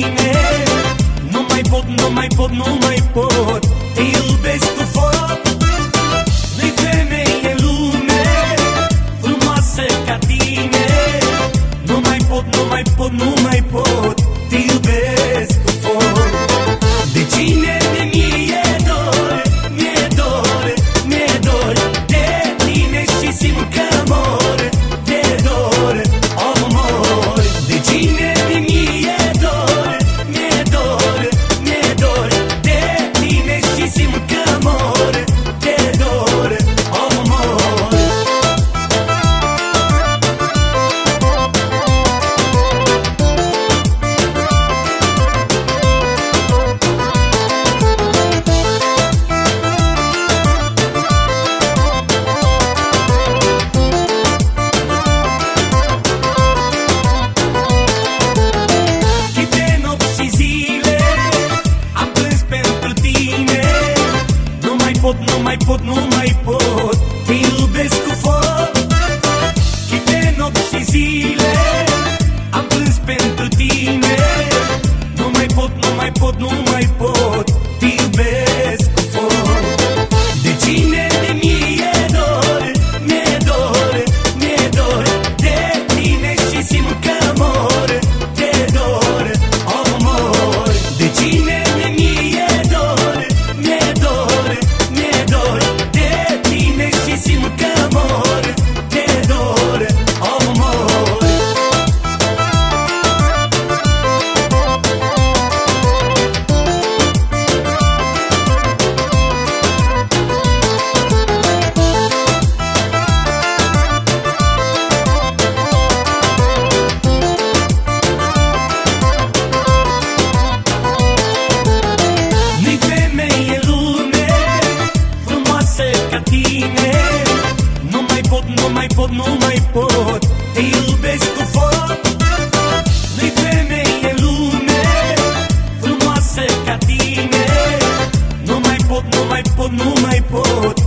tine. Nu mai pot, nu mai pot, nu mai pot. Te iubesc cu foc. майпод, ну mai pot, nu mai pot. Te iubesc cu foc. Nu-i femeie lume Frumoasă ca tine. Nu mai pot, nu mai pot, nu mai pot